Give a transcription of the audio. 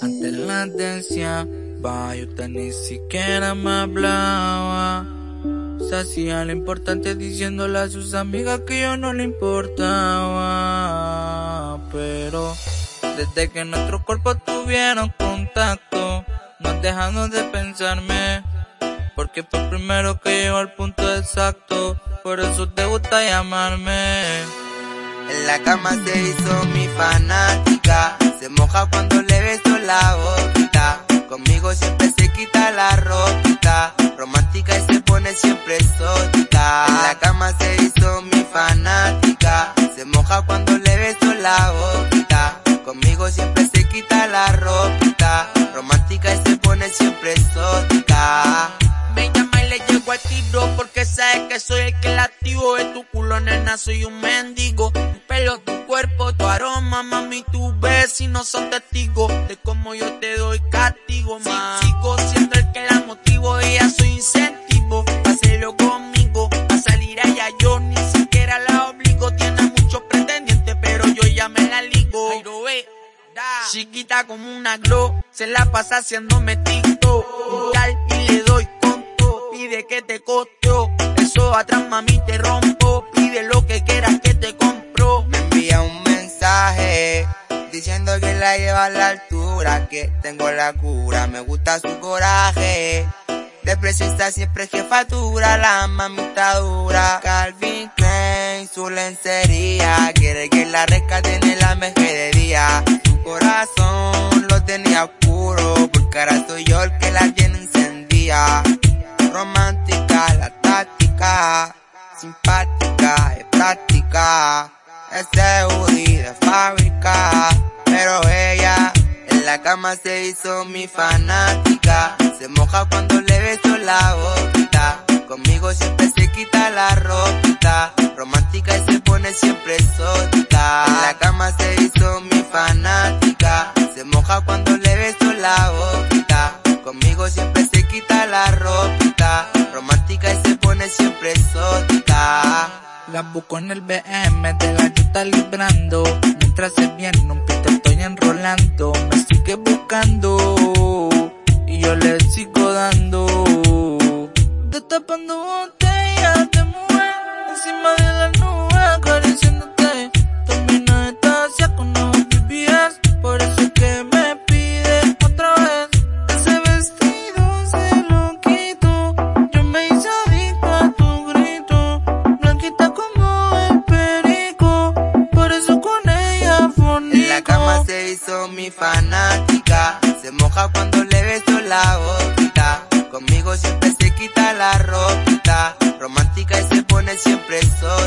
Ante la atención, vaya usted ni siquiera me hablaba. Se hacía lo importante diciéndole a sus amigas que yo no le importaba. Pero desde que nuestros cuerpos tuvieron contacto, no dejando de pensarme. Porque fue primero que llegó al punto exacto, por eso te gusta llamarme. En la cama se hizo mi fanática se moja cuando le beso la boquita. Conmigo siempre se quita la ropita. Romántica y se pone siempre exótica. En la cama se hizo mi fanática. Se moja cuando le beso la boquita. Conmigo siempre se quita la ropita. Romántica y se pone siempre exótica. Me llama y le llego al tiro porque sabe que soy el que la activo. De tu culo, nena, soy un mendigo. Tu pelo, tu cuerpo, tu aroma, mami, tú ves y no son testigos de cómo yo te doy castigo, más. sigo siendo el que la motivo, ella soy incentivo. Hacerlo conmigo, a salir allá yo ni siquiera la obligo. Tiene muchos pretendientes, pero yo ya me la ligo. Chiquita como una glow, se la pasa haciéndome TikTok. Y le doy conto, pide que te costeo. Eso atrás mami te rompo, pide lo que quieras que te compro. Envía un mensaje diciendo que la lleva a la altura, que tengo la cura, me gusta su coraje. De precio está siempre jefatura, la mamita dura. Calvin Klein, su lencería, quiere que la rescate en la de día. Su corazón lo tenía oscuro, porque ahora soy yo el que la tiene encendida. Romántica, la táctica, simpática, es práctica. Woody de fábrica, pero ella en la cama se hizo mi fanática. Se moja cuando le beso la boquita. Conmigo siempre se quita la ropita. Romántica y se pone siempre exótica. Busco en el BM de la yuta librando. Mientras se viene un pito estoy enrolando. Me sigue buscando y yo le sigo dando. Destapando botellas de mujer encima de la nube moja cuando le beso la boquita. Conmigo siempre se quita la ropita. Romántica y se pone siempre exótica.